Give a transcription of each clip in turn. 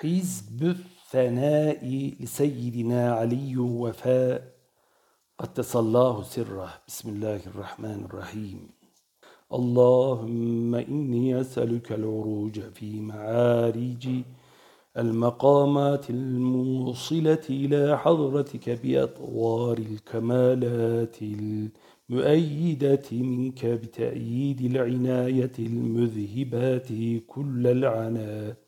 حزب الثناء لسيدنا علي وفاء. قدس الله سره. بسم الله الرحمن الرحيم. اللهم إني أسألك العروج في معارج المقامات الموصلة إلى حضرتك بأطوار الكمالات المؤيدة منك بتأييد العناية المذهبات كل العناء.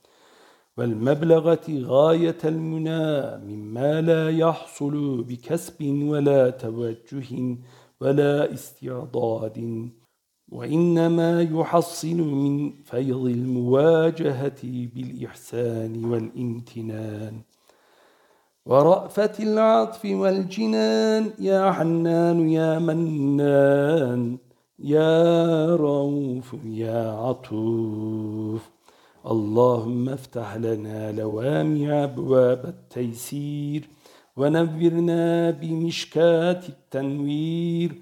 والمبلغة غاية المنى مما لا يحصل بكسب ولا توجه ولا استعضاد وإنما يحصل من فيض المواجهة بالإحسان والامتنان. ورأفة العطف والجنان يا حنان يا منان يا روف يا عطوف. اللهم افتح لنا لوامع أبواب التيسير ونذرنا بمشكات التنوير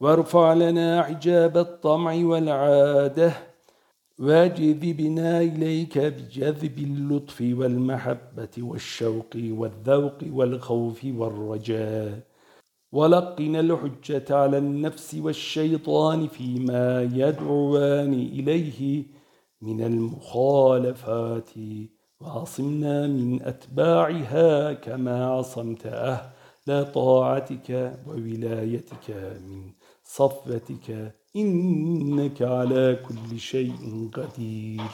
وارفع لنا حجاب الطمع والعادة واجذبنا إليك بجذب اللطف والمحبة والشوق والذوق والخوف والرجاء. ولقنا الحجة على النفس والشيطان فيما يدعوان إليه. من المخالفات وعصمنا من أتباعها كما عصمت أهل طاعتك وولايتك من صفتك إنك على كل شيء قدير.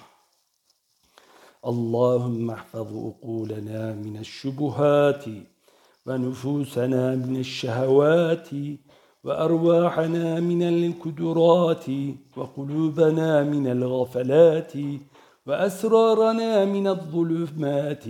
اللهم احفظ أقولنا من الشبهات ونفوسنا من الشهوات وأرواحنا من الكدرات وقلوبنا من الغفلات وأسرارنا من الظلمات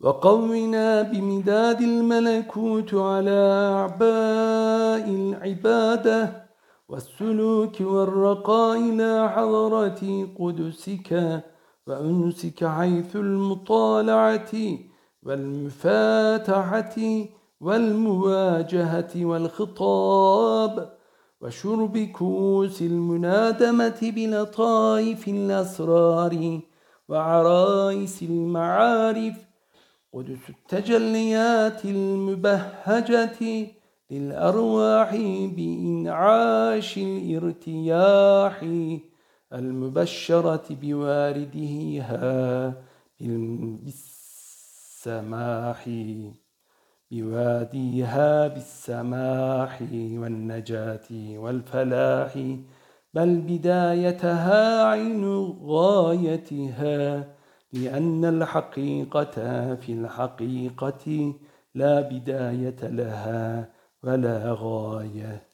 وقونا بمداد الملكوت على أعباء العبادة والسلوك والرقاء إلى حضرة قدسك وأنسك حيث المطالعة والمفاتحة والمواجهة والخطاب وشرب كوس المنادمة بلطائف الأسرار وعرائس المعارف قدس التجليات المبهجة للأرواح بإنعاش الارتياح المبشرة بواردها بالسماح. بواديها بالسماح والنجاة والفلاح بل بدايتها عين غايتها لأن الحقيقة في الحقيقة لا بداية لها ولا غاية.